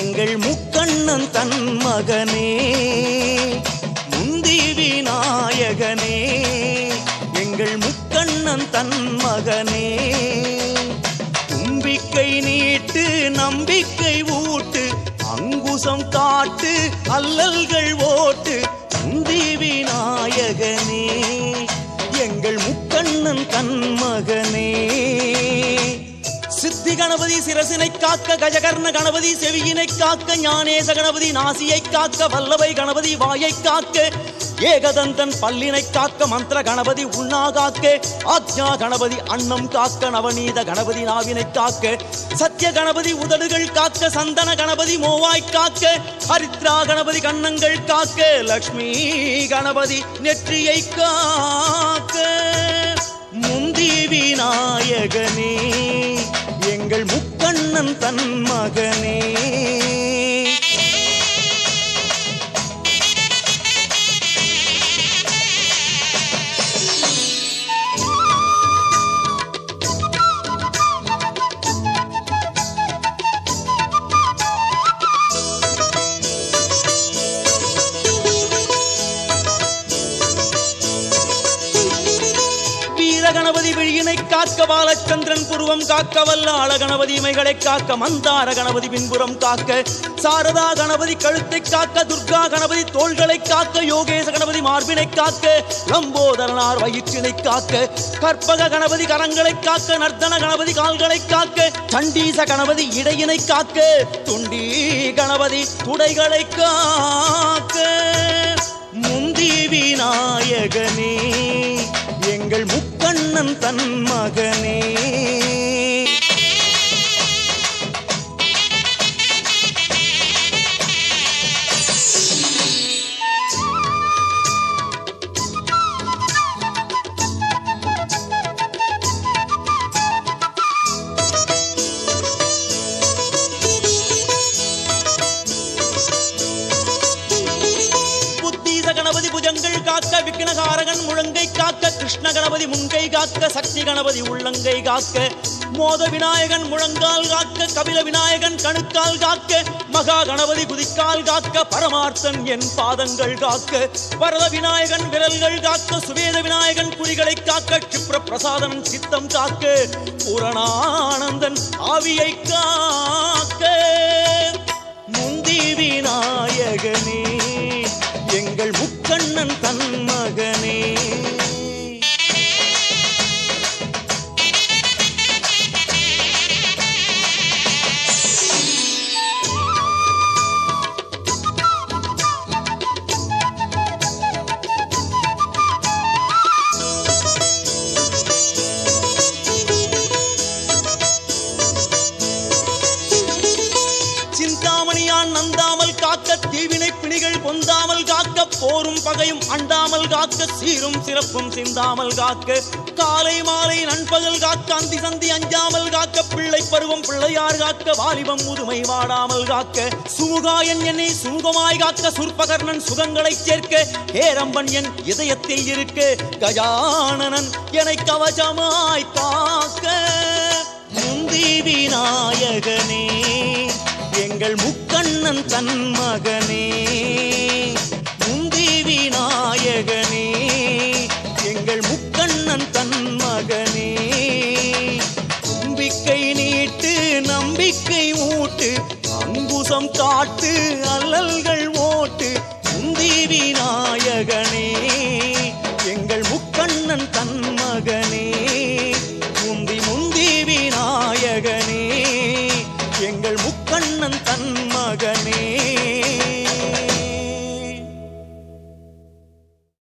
எங்கள் முக்கண்ணன் தன் மகனே முந்தி விநாயகனே. எங்கள் முக்கண்ணன் தன் மகனே தும்பிக்கை நீட்டு நம்பிக்கை ஊட்டு அங்குசம் காட்டு அல்லல்கள் ஓட்டு முந்தி விநாயகனே. எங்கள் முக்கண்ணன் தன் மகனே. கணபதி சிரசினை காக்க கஜகர்ண கணபதி செவியினை காக்க ஞானேச கணபதி நாசியை காக்க வல்லவை கணபதி வாயை காக்க ஏகதந்தன் பல்லினை காக்க மந்திர கணபதி உண்ணா காக்க ஆக்ஞா கணபதி அன்னம் காக்க நவநீத கணபதி நாவினை காக்க சத்திய கணபதி உதடுகள் காக்க சந்தன கணபதி மோவாய் காக்க ஹரித்ரா கணபதி கண்ணங்கள் காக்க லக்ஷ்மி கணபதி நெற்றியை காக்க முந்தி விநாயகனே கண்ணன் தன் மகனே. கணபதி விழியினை காக்க பாலச்சந்திரன் புருவம் காக்க வல்ல அழகணபதி கணபதி இமைகளை காக்க மந்தார கணபதி பின்புறம் காக்க சாரதா கணபதி கழுத்தை காக்க துர்கா கணபதி தோள்களை காக்க யோகேச கணபதி மார்பினை காக்க லம்போதரனார் வயிற்றினை காக்க கற்பக கணபதி கரங்களை காக்க நர்த்தன கணபதி கால்களை காக்க சண்டீச கணபதி இடையினை காக்க துண்டி கணபதி துடைகளை காக்க. முந்தி விநாயகனே எங்கள் கண்ணன் தன் மகனே. விக்னகாரகன் முழங்கை காக்க கிருஷ்ண கணபதி முன்கை காக்க சக்தி கணபதி உள்ளங்கை காக்க மோத விநாயகன் முழங்கால் காக்க கபில விநாயகன் கணுக்கால் காக்க மகா கணபதி குதிக்கால் காக்க பரமார்த்தன் என் பாதங்கள் காக்க வரத விநாயகன் விரல்கள் காக்க சுவேத விநாயகன் குறிகளை காக்க கிப்ர பிரசாதன் சித்தம் காக்க பூரணானந்தன் ஆவியை கா மகனே. பிணிகள் பொந்தாமல் காக்க போரும் பகையும் அண்டாமல் காக்க சீரும் சிறப்பும் சிந்தாமல் காக்க காலை மாலை நண்பகல் காக்க அந்தி சந்தி அஞ்சாமல் காக்க பிள்ளை பருவம் பிள்ளையார் காக்க வாலிபம் முதுமை வாடாமல் காக்க சுமுகாயன் என்னை சுமுகமாய் காக்க சுற்பகர்ணன் சுகங்களை சேர்க்க ஏரம்பன் என் இதயத்தை இருக்க கஜானனன் என கவசமாய் காக்க முந்தி விநாயகனே எங்கள் முக்கண்ணன் தன் மகனே முந்தி விநாயகனே எங்கள் முக்கண்ணன் தன் மகனே. தும்பிக்கை நீட்டு நம்பிக்கை ஊட்டு அங்குசம் காட்டு அல்லல்கள்